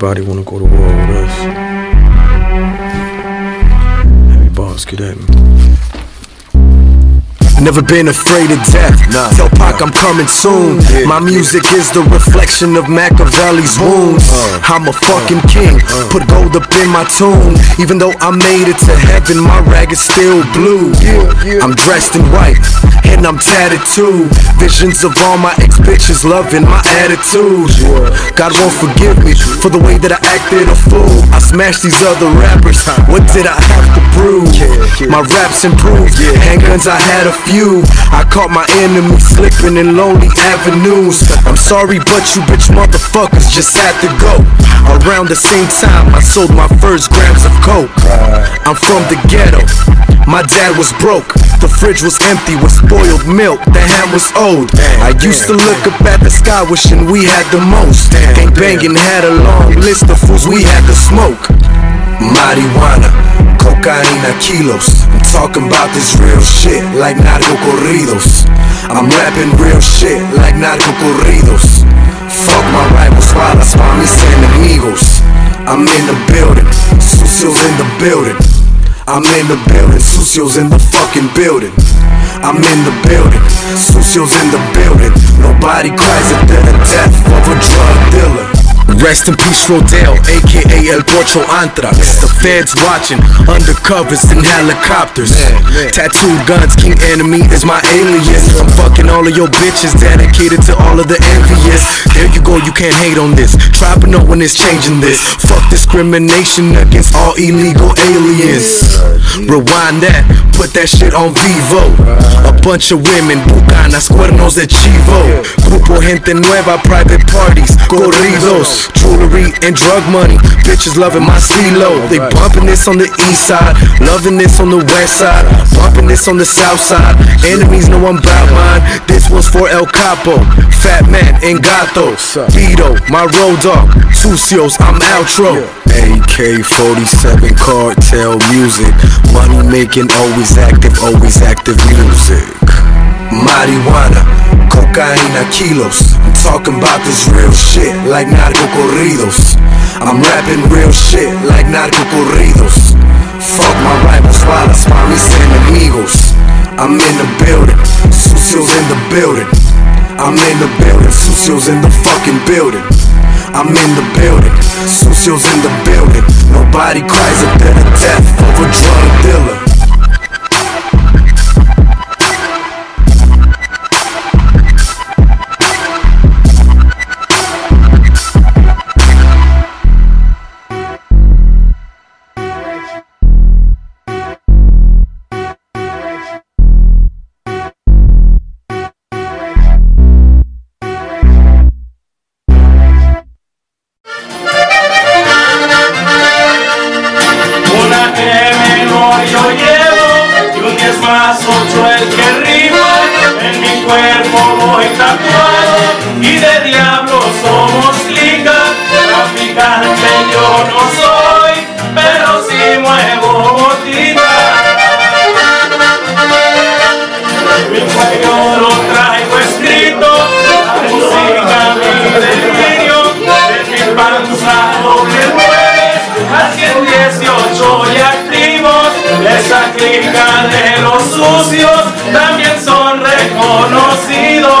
Everybody wanna go to war with us. Heavy boss, get at me. Never been afraid of death. Nah. Tell Pac I'm coming soon. Yeah. My music is the reflection of Machiavelli's wounds. Uh. I'm a fucking king. Put gold up in my tomb. Even though I made it to heaven, my rag is still blue. I'm dressed in white. And I'm tatted too. Visions of all my ex bitches loving my attitude. God won't forgive me for the way that I acted a fool. I smashed these other rappers. What did I have to prove? My raps improved. Handguns, I had a few. I caught my enemies slipping in lonely avenues. I'm sorry, but you bitch motherfuckers just had to go. Around the same time, I sold my first grams of coke. I'm from the ghetto. My dad was broke. The fridge was empty with spoiled milk. The ham was old. I used to look up at the sky wishing we had the most. Gang banging had a long list of fools we had to smoke. Marijuana, cocaína, kilos. Talking about this real shit like narco corridos. I'm rapping real shit like narco corridos. Fuck my rivals while I spawn mis enemigos. I'm in the building, sucios in the building. I'm in the building, sucios in the fucking building. I'm in the building, sucios in the building. Nobody cries at the death of a drug dealer. Rest in peace, Rodale, aka El Pocho Antrax. The feds watching, undercovers in helicopters. Tattooed guns, king enemy is my alias. I'm fucking all of your bitches, dedicated to all of the envious. There you go, you can't hate on this. Try but no one is changing this. Fuck discrimination against all illegal aliens. Rewind that, put that shit on Vivo. A bunch of women, bucanas, cuernos de chivo. Grupo gente nueva, private parties, corridos. Jewelry and drug money, bitches loving my CeeLo. They bumping this on the east side, loving this on the west side, bumping this on the south side. Enemies know I'm bout mine. This one's for El Capo, Fat Man and Gato, Vito, my road dog, Sucios, I'm outro. AK 47 cartel music. Money making, always active, always active music. Marijuana, cocaína, kilos. I'm talking about this real shit like narco corridos. I'm rapping real shit like narco corridos. Fuck my rivals while I spawn mis enemigos. I'm in the building, sucios in the building. I'm in the building, sucios in the fucking building. I'm in the building, sucios in the building. Nobody más 8 el que rima. En mi cuerpo voy tatuado y de diablo somos liga. Traficante yo no soy, pero sí muevo botica. Mi cuello lo traigo escrito, la música mi delirio, de mi panza doble nueve, a 118 y activos, esa clica de los sucios también son reconocidos.